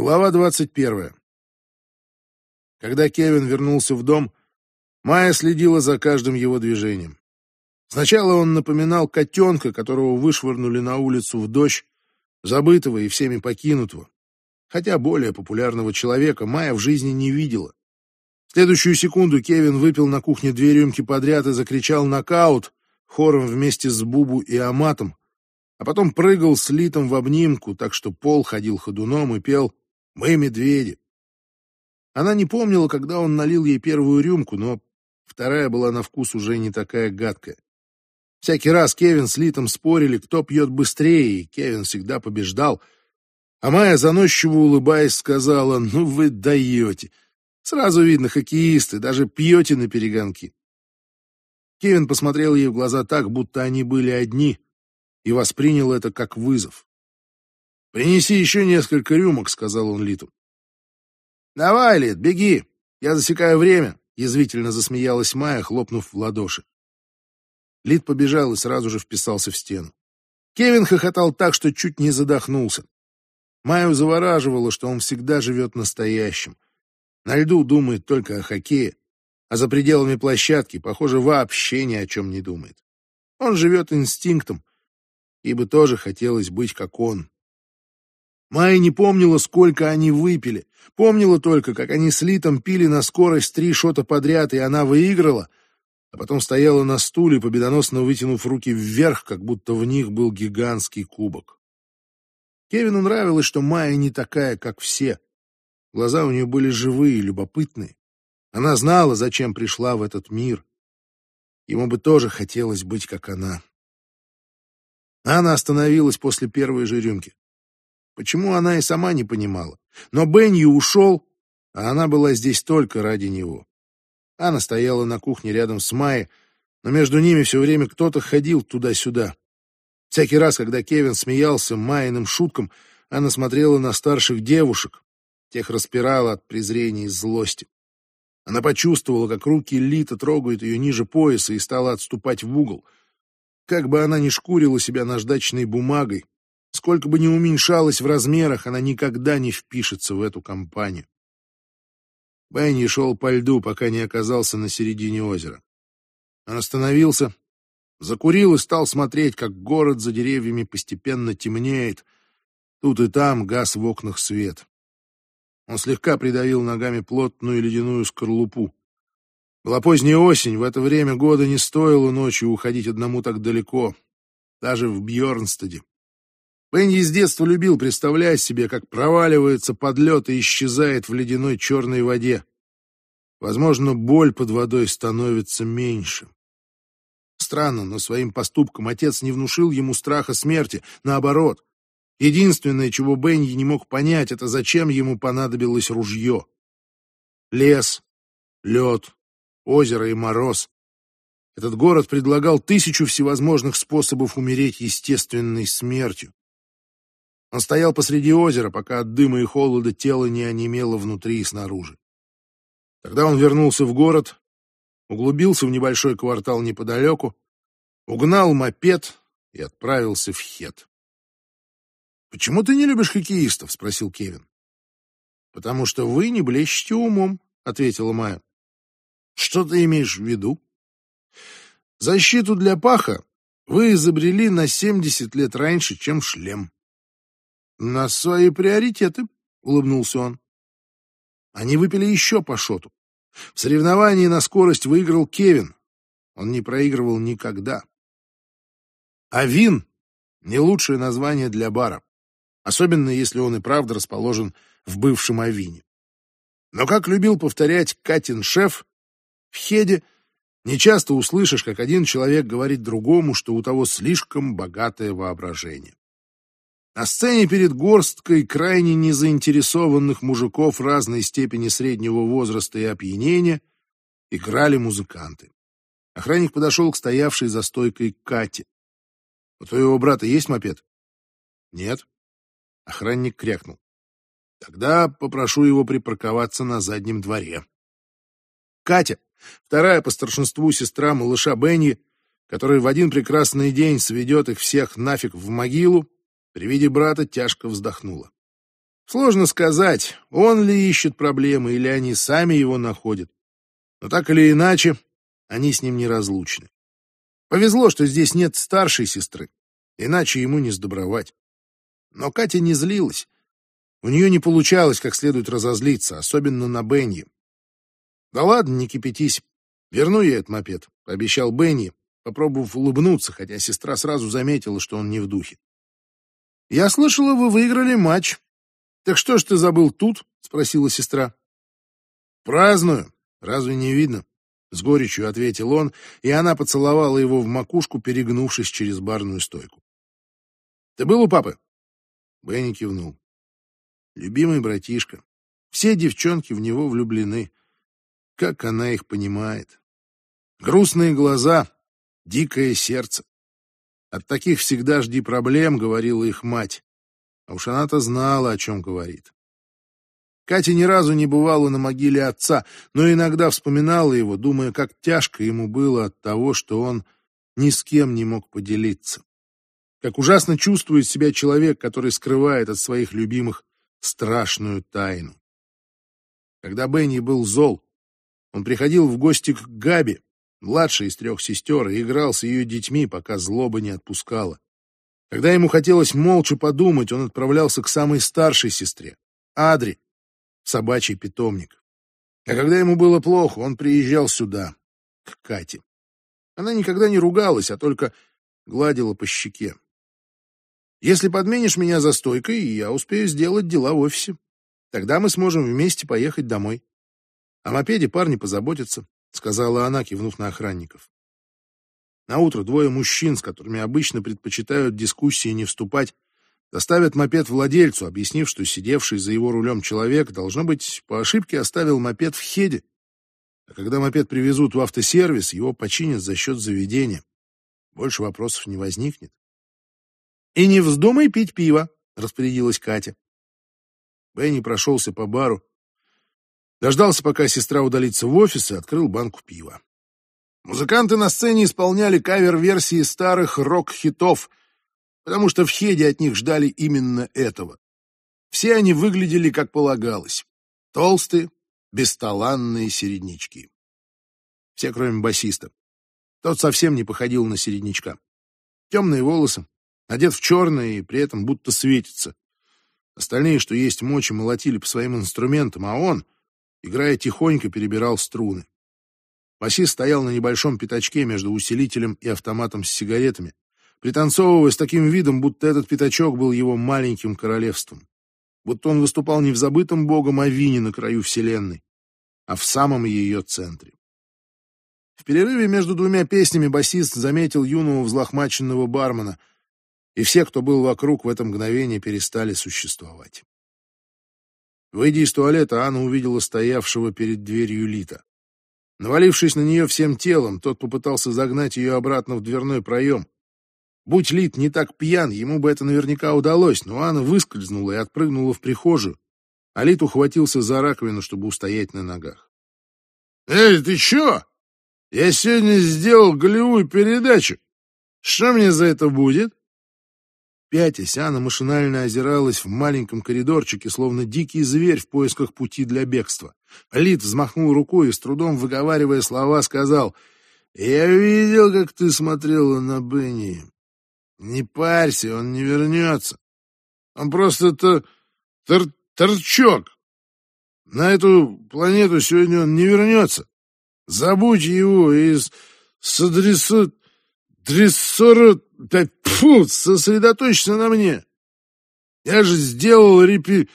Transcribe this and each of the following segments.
Глава двадцать первая. Когда Кевин вернулся в дом, Майя следила за каждым его движением. Сначала он напоминал котенка, которого вышвырнули на улицу в дождь, забытого и всеми покинутого. Хотя более популярного человека Майя в жизни не видела. В следующую секунду Кевин выпил на кухне две рюмки подряд и закричал «нокаут» хором вместе с Бубу и Аматом, а потом прыгал с Литом в обнимку, так что пол ходил ходуном и пел «Мы медведи». Она не помнила, когда он налил ей первую рюмку, но вторая была на вкус уже не такая гадкая. Всякий раз Кевин с Литом спорили, кто пьет быстрее, и Кевин всегда побеждал. А Майя, заносчиво улыбаясь, сказала, «Ну вы даете! Сразу видно, хоккеисты, даже пьете на перегонки». Кевин посмотрел ей в глаза так, будто они были одни, и воспринял это как вызов. «Принеси еще несколько рюмок», — сказал он Литу. «Давай, Лит, беги, я засекаю время», — язвительно засмеялась Майя, хлопнув в ладоши. Лит побежал и сразу же вписался в стену. Кевин хохотал так, что чуть не задохнулся. Майю завораживало, что он всегда живет настоящим. На льду думает только о хоккее, а за пределами площадки, похоже, вообще ни о чем не думает. Он живет инстинктом, ибо тоже хотелось быть как он. Майя не помнила, сколько они выпили. Помнила только, как они с Литом пили на скорость три шота подряд, и она выиграла, а потом стояла на стуле, победоносно вытянув руки вверх, как будто в них был гигантский кубок. Кевину нравилось, что Майя не такая, как все. Глаза у нее были живые, любопытные. Она знала, зачем пришла в этот мир. Ему бы тоже хотелось быть, как она. Анна остановилась после первой же рюмки. Почему она и сама не понимала. Но Бенни ушел, а она была здесь только ради него. Анна стояла на кухне рядом с Майей, но между ними все время кто-то ходил туда-сюда. Всякий раз, когда Кевин смеялся Майиным шуткам, она смотрела на старших девушек. Тех распирала от презрения и злости. Она почувствовала, как руки Лита трогают ее ниже пояса и стала отступать в угол. Как бы она ни шкурила себя наждачной бумагой, Сколько бы ни уменьшалась в размерах, она никогда не впишется в эту компанию. Бенни шел по льду, пока не оказался на середине озера. Он остановился, закурил и стал смотреть, как город за деревьями постепенно темнеет. Тут и там газ в окнах свет. Он слегка придавил ногами плотную ледяную скорлупу. Была поздняя осень, в это время года не стоило ночью уходить одному так далеко, даже в Бьорнстеде. Бенни с детства любил представлять себе, как проваливается под лед и исчезает в ледяной черной воде. Возможно, боль под водой становится меньше. Странно, но своим поступком отец не внушил ему страха смерти, наоборот. Единственное, чего Бенни не мог понять, это зачем ему понадобилось ружье. Лес, лед, озеро и мороз. Этот город предлагал тысячу всевозможных способов умереть естественной смертью. Он стоял посреди озера, пока от дыма и холода тело не онемело внутри и снаружи. Тогда он вернулся в город, углубился в небольшой квартал неподалеку, угнал мопед и отправился в Хет. «Почему ты не любишь хоккеистов?» — спросил Кевин. «Потому что вы не блещете умом», — ответила Майя. «Что ты имеешь в виду?» «Защиту для паха вы изобрели на семьдесят лет раньше, чем шлем». «На свои приоритеты», — улыбнулся он. Они выпили еще по шоту. В соревновании на скорость выиграл Кевин. Он не проигрывал никогда. Авин — не лучшее название для бара, особенно если он и правда расположен в бывшем Авине. Но, как любил повторять Катин шеф, в Хеде нечасто услышишь, как один человек говорит другому, что у того слишком богатое воображение. На сцене перед горсткой крайне незаинтересованных мужиков разной степени среднего возраста и опьянения играли музыканты. Охранник подошел к стоявшей за стойкой Кате. — У твоего брата есть мопед? — Нет. Охранник крякнул. — Тогда попрошу его припарковаться на заднем дворе. Катя, вторая по старшинству сестра малыша Бенни, который в один прекрасный день сведет их всех нафиг в могилу, при виде брата тяжко вздохнула. Сложно сказать, он ли ищет проблемы или они сами его находят. Но так или иначе, они с ним неразлучны. Повезло, что здесь нет старшей сестры, иначе ему не сдобровать. Но Катя не злилась. У нее не получалось как следует разозлиться, особенно на Бенни. «Да ладно, не кипятись. Верну я этот мопед», — пообещал Бенни, попробовав улыбнуться, хотя сестра сразу заметила, что он не в духе. «Я слышала, вы выиграли матч. Так что ж ты забыл тут?» — спросила сестра. «Праздную. Разве не видно?» — с горечью ответил он, и она поцеловала его в макушку, перегнувшись через барную стойку. «Ты был у папы?» Бенни кивнул. «Любимый братишка. Все девчонки в него влюблены. Как она их понимает. Грустные глаза, дикое сердце. От таких всегда жди проблем, говорила их мать. А уж она-то знала, о чем говорит. Катя ни разу не бывала на могиле отца, но иногда вспоминала его, думая, как тяжко ему было от того, что он ни с кем не мог поделиться. Как ужасно чувствует себя человек, который скрывает от своих любимых страшную тайну. Когда Бенни был зол, он приходил в гости к Габи, младшей из трех сестер, и играл с ее детьми, пока злоба не отпускала. Когда ему хотелось молча подумать, он отправлялся к самой старшей сестре, Адри, собачий питомник. А когда ему было плохо, он приезжал сюда, к Кате. Она никогда не ругалась, а только гладила по щеке. Если подменишь меня за стойкой, я успею сделать дела в офисе. Тогда мы сможем вместе поехать домой. О мопеде парни позаботятся, сказала она, кивнув на охранников. На утро двое мужчин, с которыми обычно предпочитают дискуссии не вступать, доставят мопед владельцу, объяснив, что сидевший за его рулем человек, должно быть, по ошибке оставил мопед в хеде. А когда мопед привезут в автосервис, его починят за счет заведения. Больше вопросов не возникнет. «И не вздумай пить пиво», — распорядилась Катя. Бенни прошелся по бару, дождался, пока сестра удалится в офис и открыл банку пива. Музыканты на сцене исполняли кавер-версии старых рок-хитов, потому что в Хеде от них ждали именно этого. Все они выглядели как полагалось. Толстые, бесталанные середнячки. Все, кроме басиста. Тот совсем не походил на середнячка. Темные волосы, одет в черное и при этом будто светится. Остальные, что есть мочи, молотили по своим инструментам, а он, играя тихонько, перебирал струны. Басист стоял на небольшом пятачке между усилителем и автоматом с сигаретами, пританцовывая с таким видом, будто этот пятачок был его маленьким королевством. Будто он выступал не в забытом богом Авине на краю вселенной, а в самом ее центре. В перерыве между двумя песнями басист заметил юного взлохмаченного бармена — и все, кто был вокруг в это мгновение, перестали существовать. Выйдя из туалета, Анна увидела стоявшего перед дверью Лита. Навалившись на нее всем телом, тот попытался загнать ее обратно в дверной проем. Будь Лит не так пьян, ему бы это наверняка удалось, но Анна выскользнула и отпрыгнула в прихожую, а Лит ухватился за раковину, чтобы устоять на ногах. «Эй, ты чё? Я сегодня сделал голевую передачу. Что мне за это будет?» Пятясь, Анна машинально озиралась в маленьком коридорчике, словно дикий зверь в поисках пути для бегства. Лид взмахнул рукой и, с трудом выговаривая слова, сказал, «Я видел, как ты смотрела на Бенни. Не парься, он не вернется. Он просто-то тор торчок. На эту планету сегодня он не вернется. Забудь его и содрису... дрессору да фу, сосредоточься на мне. Я же сделал репи...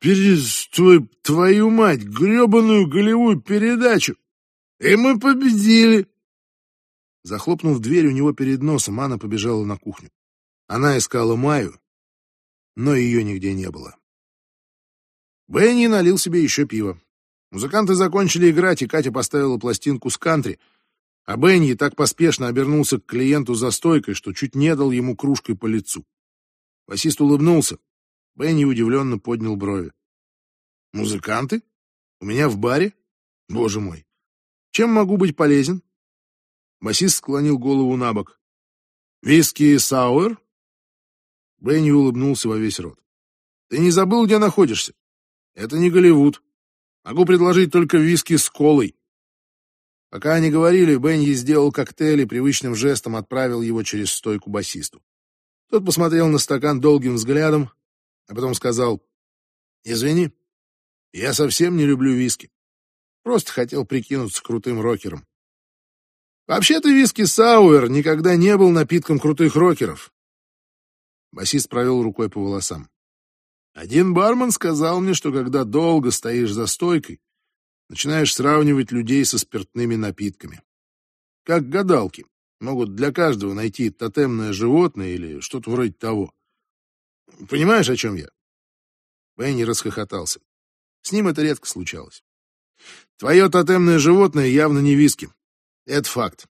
Перез... твою мать, гребаную голевую передачу. И мы победили. Захлопнув дверь у него перед носом, Анна побежала на кухню. Она искала Маю, но ее нигде не было. Бенни налил себе еще пиво. Музыканты закончили играть, и Катя поставила пластинку с кантри — а Бенни так поспешно обернулся к клиенту за стойкой, что чуть не дал ему кружкой по лицу. Басист улыбнулся. Бенни удивленно поднял брови. «Музыканты? У меня в баре? Боже мой! Чем могу быть полезен?» Басист склонил голову на бок. «Виски сауэр?» Бенни улыбнулся во весь рот. Ты не забыл, где находишься? Это не Голливуд. Могу предложить только виски с колой. Пока они говорили, Бенни сделал коктейль и привычным жестом отправил его через стойку басисту. Тот посмотрел на стакан долгим взглядом, а потом сказал, «Извини, я совсем не люблю виски. Просто хотел прикинуться крутым рокером». Вообще-то виски Сауэр никогда не был напитком крутых рокеров. Басист провел рукой по волосам. Один бармен сказал мне, что когда долго стоишь за стойкой, начинаешь сравнивать людей со спиртными напитками. Как гадалки могут для каждого найти тотемное животное или что-то вроде того. Понимаешь, о чем я? Бенни расхохотался. С ним это редко случалось. Твое тотемное животное явно не виски. Это факт.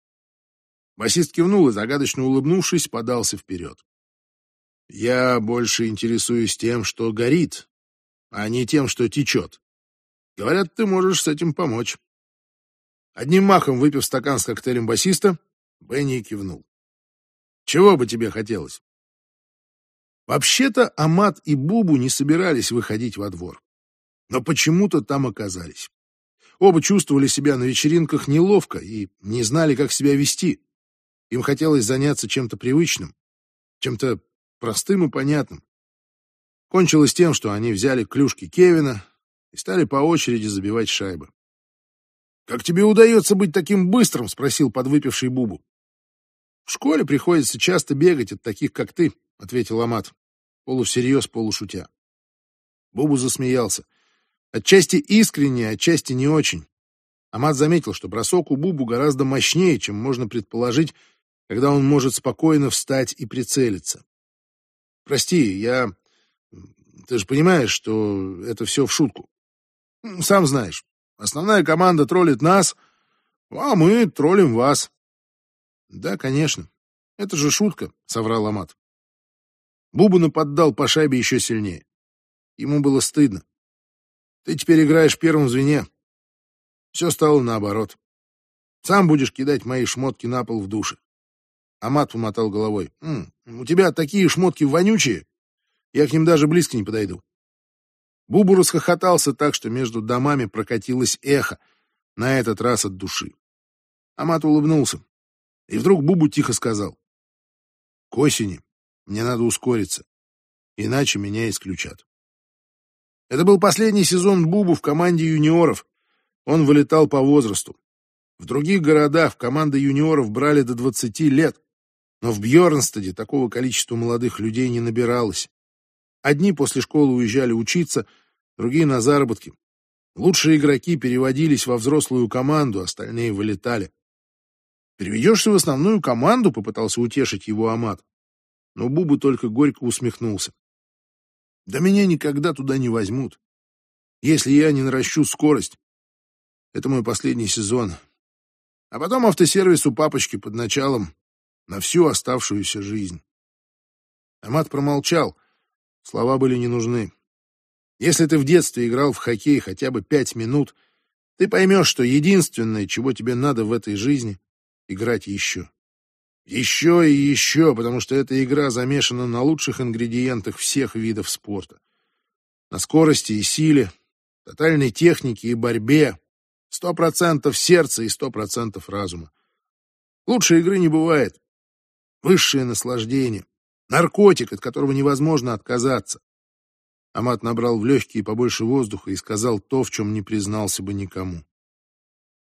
Басист кивнул и, загадочно улыбнувшись, подался вперед. Я больше интересуюсь тем, что горит, а не тем, что течет. Говорят, ты можешь с этим помочь. Одним махом выпив стакан с коктейлем басиста, Бенни кивнул. Чего бы тебе хотелось? Вообще-то Амат и Бубу не собирались выходить во двор, но почему-то там оказались. Оба чувствовали себя на вечеринках неловко и не знали, как себя вести. Им хотелось заняться чем-то привычным, чем-то простым и понятным. Кончилось тем, что они взяли клюшки Кевина и стали по очереди забивать шайбы. «Как тебе удается быть таким быстрым?» — спросил подвыпивший Бубу. «В школе приходится часто бегать от таких, как ты», — ответил Амат, полусерьез, полушутя. Бубу засмеялся. Отчасти искренне, отчасти не очень. Амат заметил, что бросок у Бубу гораздо мощнее, чем можно предположить, когда он может спокойно встать и прицелиться. Прости, я... Ты же понимаешь, что это все в шутку. Сам знаешь, основная команда троллит нас, а мы троллим вас. Да, конечно. Это же шутка, соврал Амат. Бубу поддал по шайбе еще сильнее. Ему было стыдно. Ты теперь играешь в первом звене. Все стало наоборот. Сам будешь кидать мои шмотки на пол в душе. Амат помотал головой. «М, «У тебя такие шмотки вонючие, я к ним даже близко не подойду». Бубу расхохотался так, что между домами прокатилось эхо, на этот раз от души. Амат улыбнулся. И вдруг Бубу тихо сказал. «К осени мне надо ускориться, иначе меня исключат». Это был последний сезон Бубу в команде юниоров. Он вылетал по возрасту. В других городах команды юниоров брали до 20 лет. Но в Бьернстаде такого количества молодых людей не набиралось. Одни после школы уезжали учиться, другие на заработки. Лучшие игроки переводились во взрослую команду, остальные вылетали. «Переведешься в основную команду?» — попытался утешить его Амат. Но Бубу только горько усмехнулся. «Да меня никогда туда не возьмут, если я не наращу скорость. Это мой последний сезон. А потом автосервис у папочки под началом на всю оставшуюся жизнь. Амат промолчал. Слова были не нужны. Если ты в детстве играл в хоккей хотя бы пять минут, ты поймешь, что единственное, чего тебе надо в этой жизни, играть еще. Еще и еще, потому что эта игра замешана на лучших ингредиентах всех видов спорта. На скорости и силе, тотальной технике и борьбе, сто процентов сердца и сто процентов разума. Лучшей игры не бывает высшее наслаждение, наркотик, от которого невозможно отказаться. Амат набрал в легкие побольше воздуха и сказал то, в чем не признался бы никому.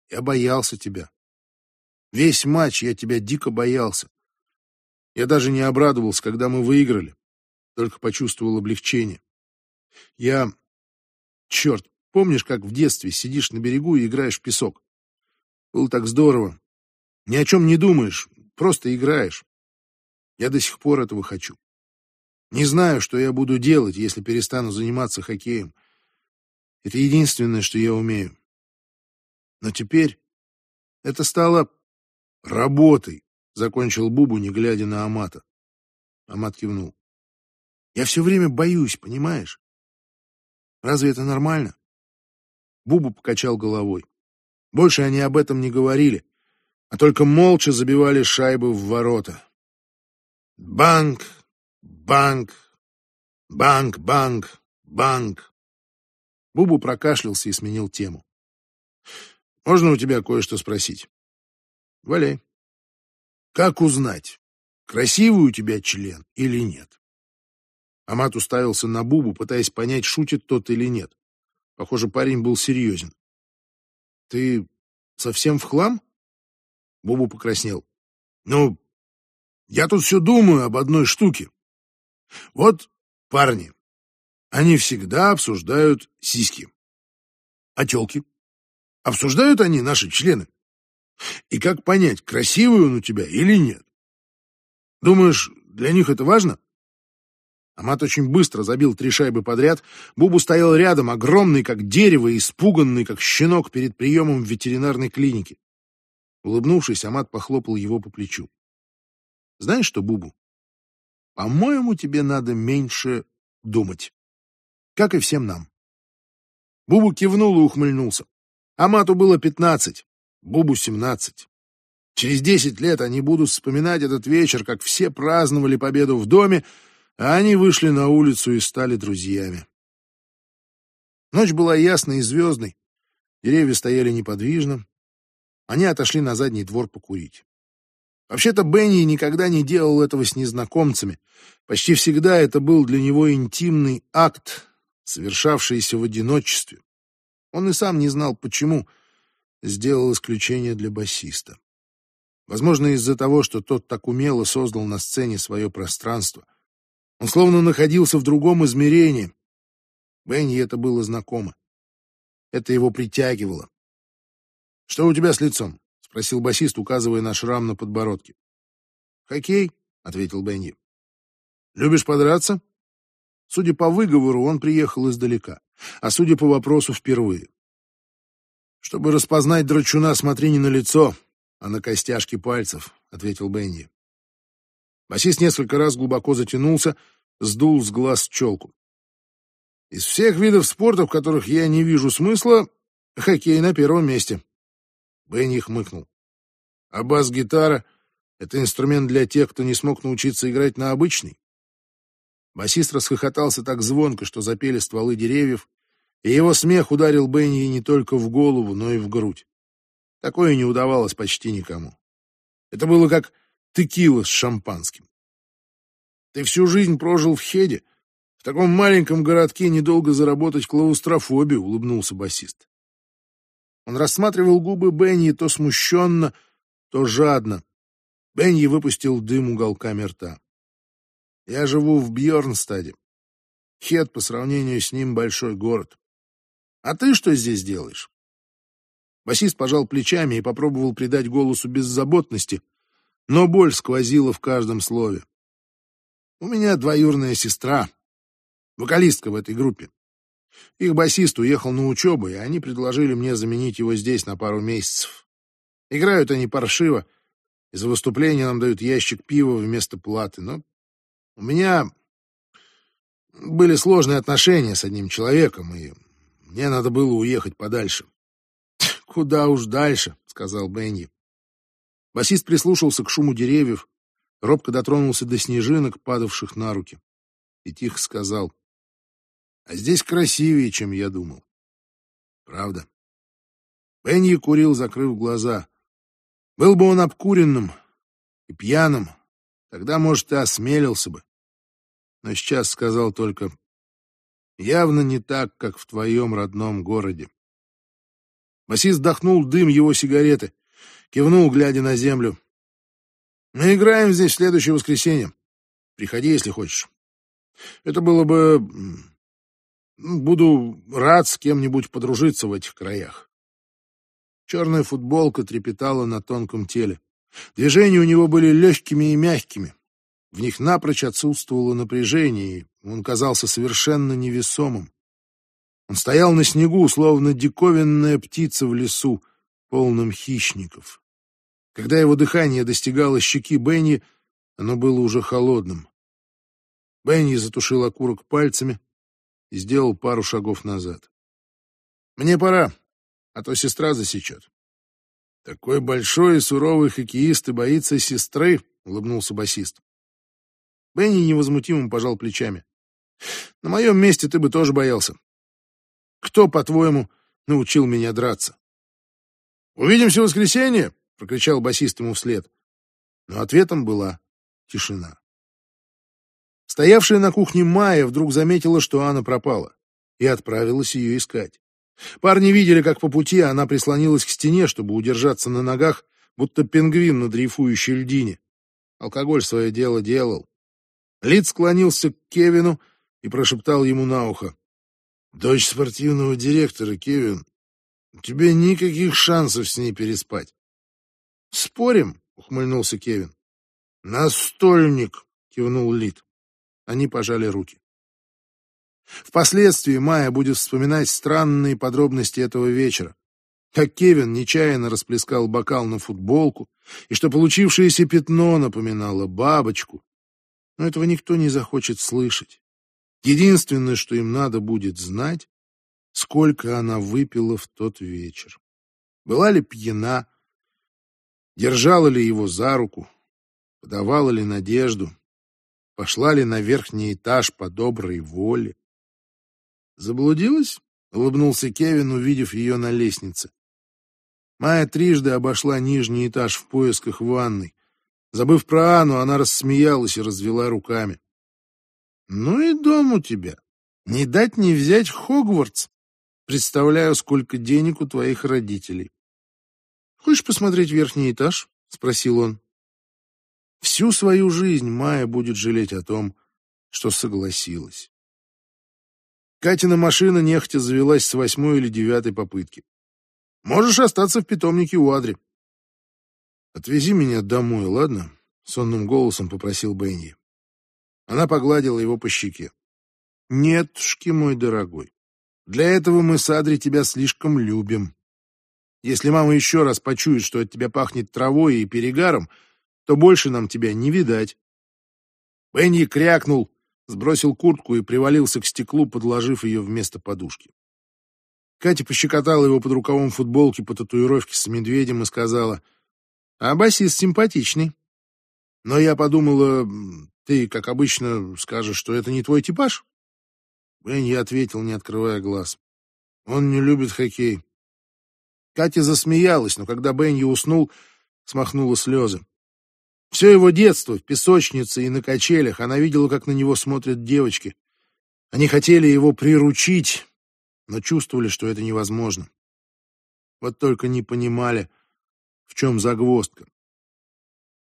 Я боялся тебя. Весь матч я тебя дико боялся. Я даже не обрадовался, когда мы выиграли, только почувствовал облегчение. Я... Черт, помнишь, как в детстве сидишь на берегу и играешь в песок? Было так здорово. Ни о чем не думаешь, просто играешь. Я до сих пор этого хочу. Не знаю, что я буду делать, если перестану заниматься хоккеем. Это единственное, что я умею. Но теперь это стало работой, закончил Бубу, не глядя на Амата. Амат кивнул. Я все время боюсь, понимаешь? Разве это нормально? Бубу покачал головой. Больше они об этом не говорили, а только молча забивали шайбы в ворота. Банк, банк, Банк, банк, банк. Бубу прокашлялся и сменил тему. Можно у тебя кое-что спросить? Валяй. Как узнать, красивый у тебя член или нет? Амат уставился на Бубу, пытаясь понять, шутит тот или нет. Похоже, парень был серьезен. Ты совсем в хлам? Бубу покраснел. Ну, я тут все думаю об одной штуке. Вот парни, они всегда обсуждают сиськи. А телки? Обсуждают они наши члены? И как понять, красивый он у тебя или нет? Думаешь, для них это важно? Амат очень быстро забил три шайбы подряд. Бубу стоял рядом, огромный, как дерево, испуганный, как щенок перед приемом в ветеринарной клинике. Улыбнувшись, Амат похлопал его по плечу. «Знаешь что, Бубу, по-моему, тебе надо меньше думать. Как и всем нам». Бубу кивнул и ухмыльнулся. Амату было пятнадцать, Бубу семнадцать. Через десять лет они будут вспоминать этот вечер, как все праздновали победу в доме, а они вышли на улицу и стали друзьями. Ночь была ясной и звездной, деревья стояли неподвижно. Они отошли на задний двор покурить. Вообще-то Бенни никогда не делал этого с незнакомцами. Почти всегда это был для него интимный акт, совершавшийся в одиночестве. Он и сам не знал, почему сделал исключение для басиста. Возможно, из-за того, что тот так умело создал на сцене свое пространство — он словно находился в другом измерении. Бенни это было знакомо. Это его притягивало. «Что у тебя с лицом?» — спросил басист, указывая на шрам на подбородке. «Хоккей», — ответил Бенни. «Любишь подраться?» Судя по выговору, он приехал издалека, а судя по вопросу, впервые. «Чтобы распознать драчуна, смотри не на лицо, а на костяшки пальцев», — ответил Бенни. Басист несколько раз глубоко затянулся, сдул с глаз челку. Из всех видов спорта, в которых я не вижу смысла, хоккей на первом месте. Бенни хмыкнул. А бас-гитара — это инструмент для тех, кто не смог научиться играть на обычный. Басист расхохотался так звонко, что запели стволы деревьев, и его смех ударил Бенни не только в голову, но и в грудь. Такое не удавалось почти никому. Это было как текила с шампанским. Ты всю жизнь прожил в Хеде. В таком маленьком городке недолго заработать клаустрофобию, улыбнулся басист. Он рассматривал губы Бенни то смущенно, то жадно. Бенни выпустил дым уголками рта. Я живу в Бьорнстаде. Хед по сравнению с ним большой город. А ты что здесь делаешь? Басист пожал плечами и попробовал придать голосу беззаботности, но боль сквозила в каждом слове. У меня двоюрная сестра, вокалистка в этой группе. Их басист уехал на учебу, и они предложили мне заменить его здесь на пару месяцев. Играют они паршиво, и за выступление нам дают ящик пива вместо платы. Но у меня были сложные отношения с одним человеком, и мне надо было уехать подальше. «Куда уж дальше», — сказал Бенни. Басист прислушался к шуму деревьев, робко дотронулся до снежинок, падавших на руки, и тихо сказал, «А здесь красивее, чем я думал». Правда. Бенни курил, закрыв глаза. Был бы он обкуренным и пьяным, тогда, может, и осмелился бы. Но сейчас сказал только, явно не так, как в твоем родном городе. Басист вдохнул дым его сигареты кивнул, глядя на землю. Мы играем здесь в следующее воскресенье. Приходи, если хочешь. Это было бы... Буду рад с кем-нибудь подружиться в этих краях. Черная футболка трепетала на тонком теле. Движения у него были легкими и мягкими. В них напрочь отсутствовало напряжение, и он казался совершенно невесомым. Он стоял на снегу, словно диковинная птица в лесу, полном хищников. Когда его дыхание достигало щеки Бенни, оно было уже холодным. Бенни затушил окурок пальцами и сделал пару шагов назад. «Мне пора, а то сестра засечет». «Такой большой и суровый хоккеист и боится сестры», — улыбнулся басист. Бенни невозмутимо пожал плечами. На моем месте ты бы тоже боялся. Кто, по-твоему, научил меня драться? «Увидимся в воскресенье!» — прокричал басист ему вслед. Но ответом была тишина. Стоявшая на кухне Майя вдруг заметила, что Анна пропала, и отправилась ее искать. Парни видели, как по пути она прислонилась к стене, чтобы удержаться на ногах, будто пингвин на дрейфующей льдине. Алкоголь свое дело делал. Лид склонился к Кевину и прошептал ему на ухо. «Дочь спортивного директора, Кевин, у тебя никаких шансов с ней переспать». «Спорим?» — ухмыльнулся Кевин. «Настольник!» — кивнул Лид. Они пожали руки. Впоследствии Майя будет вспоминать странные подробности этого вечера. Как Кевин нечаянно расплескал бокал на футболку, и что получившееся пятно напоминало бабочку. Но этого никто не захочет слышать. Единственное, что им надо будет знать, сколько она выпила в тот вечер. Была ли пьяна, держала ли его за руку, подавала ли надежду, пошла ли на верхний этаж по доброй воле. «Заблудилась?» — улыбнулся Кевин, увидев ее на лестнице. Майя трижды обошла нижний этаж в поисках ванной. Забыв про Анну, она рассмеялась и развела руками. «Ну и дом у тебя. Не дать не взять Хогвартс. Представляю, сколько денег у твоих родителей. Хочешь посмотреть верхний этаж?» — спросил он. Всю свою жизнь Майя будет жалеть о том, что согласилась. Катина машина нехотя завелась с восьмой или девятой попытки. Можешь остаться в питомнике у Адри. Отвези меня домой, ладно? Сонным голосом попросил Бенни. Она погладила его по щеке. Нетушки, мой дорогой. Для этого мы с Адри тебя слишком любим. Если мама еще раз почует, что от тебя пахнет травой и перегаром, то больше нам тебя не видать. Бенни крякнул, сбросил куртку и привалился к стеклу, подложив ее вместо подушки. Катя пощекотала его под рукавом футболки по татуировке с медведем и сказала, «А басист симпатичный. Но я подумала, ты, как обычно, скажешь, что это не твой типаж?» Бенни ответил, не открывая глаз. «Он не любит хоккей». Катя засмеялась, но когда Бенни уснул, смахнула слезы. Все его детство в песочнице и на качелях она видела, как на него смотрят девочки. Они хотели его приручить, но чувствовали, что это невозможно. Вот только не понимали, в чем загвоздка.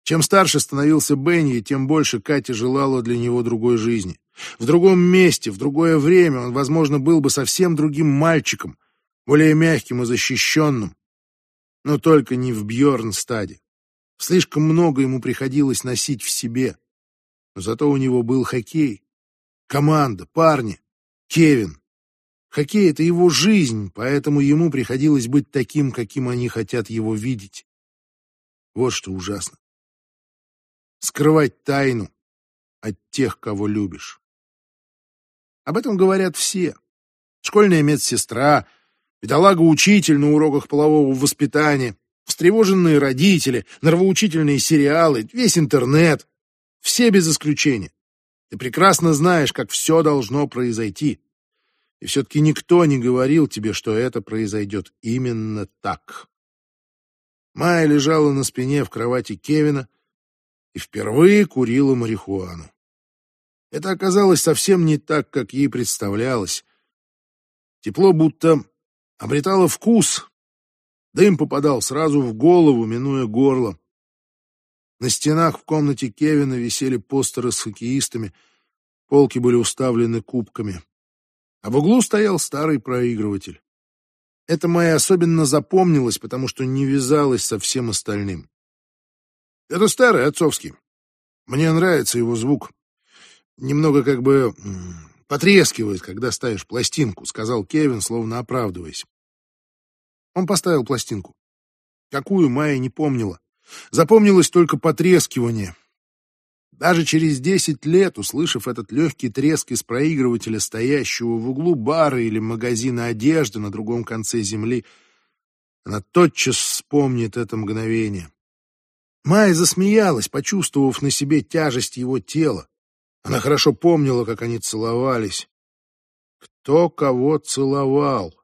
Чем старше становился Бенни, тем больше Катя желала для него другой жизни. В другом месте, в другое время он, возможно, был бы совсем другим мальчиком, более мягким и защищенным. Но только не в Бьорнстаде. Слишком много ему приходилось носить в себе. Но зато у него был хоккей. Команда, парни, Кевин. Хоккей — это его жизнь, поэтому ему приходилось быть таким, каким они хотят его видеть. Вот что ужасно. Скрывать тайну от тех, кого любишь. Об этом говорят все. Школьная медсестра, бедолага-учитель на уроках полового воспитания, встревоженные родители, нравоучительные сериалы, весь интернет. Все без исключения. Ты прекрасно знаешь, как все должно произойти. И все-таки никто не говорил тебе, что это произойдет именно так. Майя лежала на спине в кровати Кевина и впервые курила марихуану. Это оказалось совсем не так, как ей представлялось. Тепло будто обретало вкус, Дым попадал сразу в голову, минуя горло. На стенах в комнате Кевина висели постеры с хоккеистами, полки были уставлены кубками. А в углу стоял старый проигрыватель. Это моя особенно запомнилось, потому что не вязалось со всем остальным. Это старый, отцовский. Мне нравится его звук. Немного как бы потрескивает, когда ставишь пластинку, сказал Кевин, словно оправдываясь. Он поставил пластинку. Какую Майя не помнила. Запомнилось только потрескивание. Даже через десять лет, услышав этот легкий треск из проигрывателя, стоящего в углу бара или магазина одежды на другом конце земли, она тотчас вспомнит это мгновение. Майя засмеялась, почувствовав на себе тяжесть его тела. Она хорошо помнила, как они целовались. Кто кого целовал?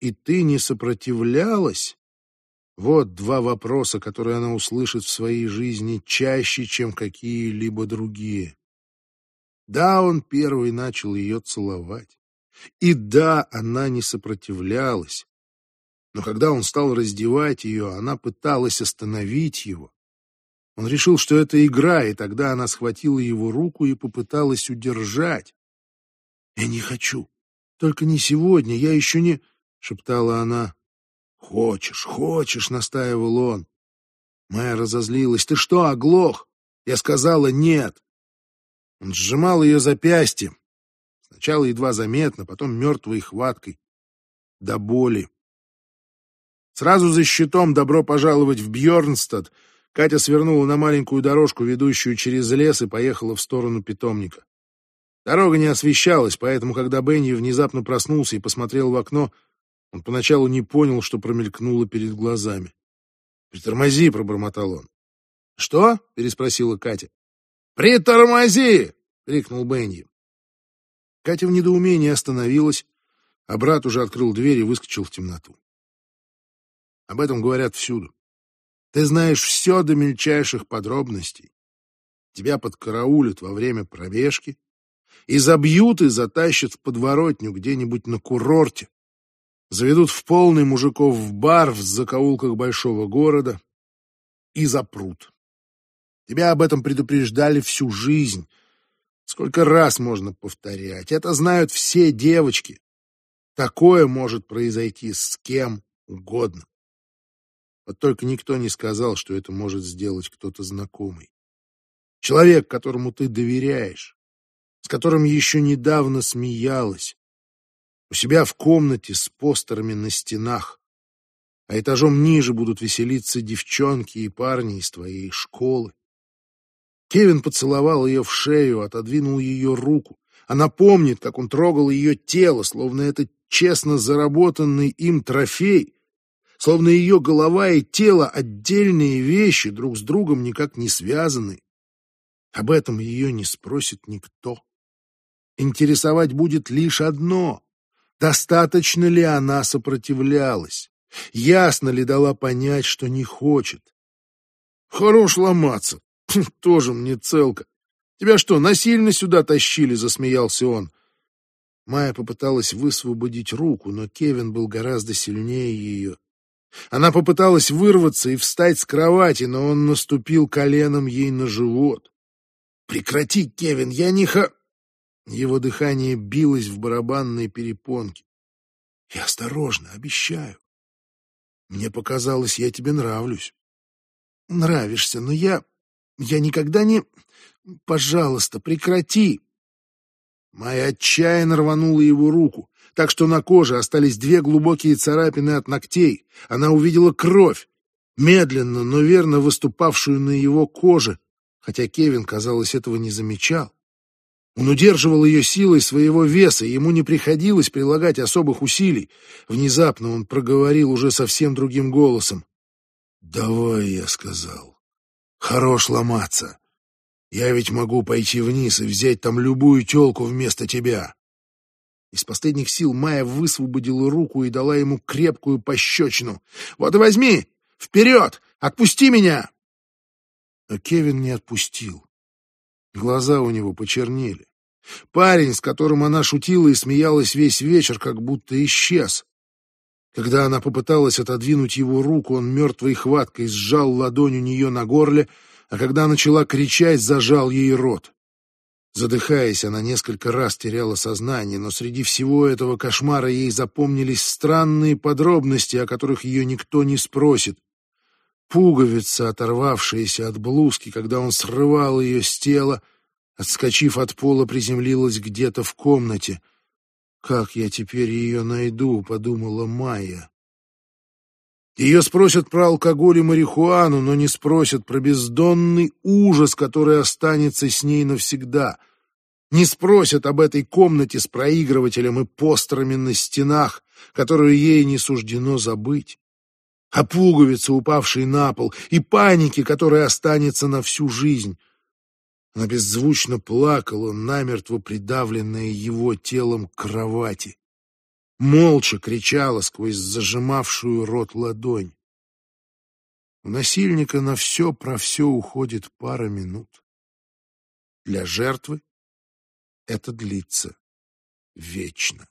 И ты не сопротивлялась? Вот два вопроса, которые она услышит в своей жизни чаще, чем какие-либо другие. Да, он первый начал ее целовать. И да, она не сопротивлялась. Но когда он стал раздевать ее, она пыталась остановить его. Он решил, что это игра, и тогда она схватила его руку и попыталась удержать. «Я не хочу. Только не сегодня. Я еще не...» — шептала она. «Хочешь, хочешь», — настаивал он. Майя разозлилась. «Ты что, оглох?» Я сказала «нет». Он сжимал ее запястье. Сначала едва заметно, потом мертвой хваткой. До боли. Сразу за щитом «Добро пожаловать в Бьернстад» Катя свернула на маленькую дорожку, ведущую через лес, и поехала в сторону питомника. Дорога не освещалась, поэтому, когда Бенни внезапно проснулся и посмотрел в окно, он поначалу не понял, что промелькнуло перед глазами. «Притормози!» — пробормотал он. «Что?» — переспросила Катя. «Притормози!» — крикнул Бенни. Катя в недоумении остановилась, а брат уже открыл дверь и выскочил в темноту. Об этом говорят всюду. Ты знаешь все до мельчайших подробностей. Тебя подкараулят во время пробежки и забьют и затащат в подворотню где-нибудь на курорте, заведут в полный мужиков в бар в закоулках большого города и запрут. Тебя об этом предупреждали всю жизнь. Сколько раз можно повторять? Это знают все девочки. Такое может произойти с кем угодно. Вот только никто не сказал, что это может сделать кто-то знакомый. Человек, которому ты доверяешь, с которым еще недавно смеялась, у себя в комнате с постерами на стенах, а этажом ниже будут веселиться девчонки и парни из твоей школы. Кевин поцеловал ее в шею, отодвинул ее руку. Она помнит, как он трогал ее тело, словно это честно заработанный им трофей, словно ее голова и тело — отдельные вещи, друг с другом никак не связаны. Об этом ее не спросит никто. Интересовать будет лишь одно Достаточно ли она сопротивлялась? Ясно ли дала понять, что не хочет? Хорош ломаться. Тоже мне целка. Тебя что, насильно сюда тащили? Засмеялся он. Майя попыталась высвободить руку, но Кевин был гораздо сильнее ее. Она попыталась вырваться и встать с кровати, но он наступил коленом ей на живот. «Прекрати, Кевин, я не ха...» Его дыхание билось в барабанной перепонке. Я осторожно, обещаю. Мне показалось, я тебе нравлюсь. Нравишься, но я... Я никогда не... Пожалуйста, прекрати. Майя отчаянно рванула его руку, так что на коже остались две глубокие царапины от ногтей. Она увидела кровь, медленно, но верно выступавшую на его коже, хотя Кевин, казалось, этого не замечал. Он удерживал ее силой своего веса, и ему не приходилось прилагать особых усилий. Внезапно он проговорил уже совсем другим голосом. «Давай», — я сказал, — «хорош ломаться. Я ведь могу пойти вниз и взять там любую телку вместо тебя». Из последних сил Майя высвободила руку и дала ему крепкую пощечину. «Вот и возьми! Вперед! Отпусти меня!» Но Кевин не отпустил. Глаза у него почернели. Парень, с которым она шутила и смеялась весь вечер, как будто исчез. Когда она попыталась отодвинуть его руку, он мертвой хваткой сжал ладонь у нее на горле, а когда начала кричать, зажал ей рот. Задыхаясь, она несколько раз теряла сознание, но среди всего этого кошмара ей запомнились странные подробности, о которых ее никто не спросит. Пуговица, оторвавшаяся от блузки, когда он срывал ее с тела, — Отскочив от пола, приземлилась где-то в комнате. «Как я теперь ее найду?» — подумала Майя. Ее спросят про алкоголь и марихуану, но не спросят про бездонный ужас, который останется с ней навсегда. Не спросят об этой комнате с проигрывателем и постерами на стенах, которую ей не суждено забыть. О пуговице, упавшей на пол, и панике, которая останется на всю жизнь. Она беззвучно плакала, намертво придавленная его телом к кровати. Молча кричала сквозь зажимавшую рот ладонь. У насильника на все про все уходит пара минут. Для жертвы это длится вечно.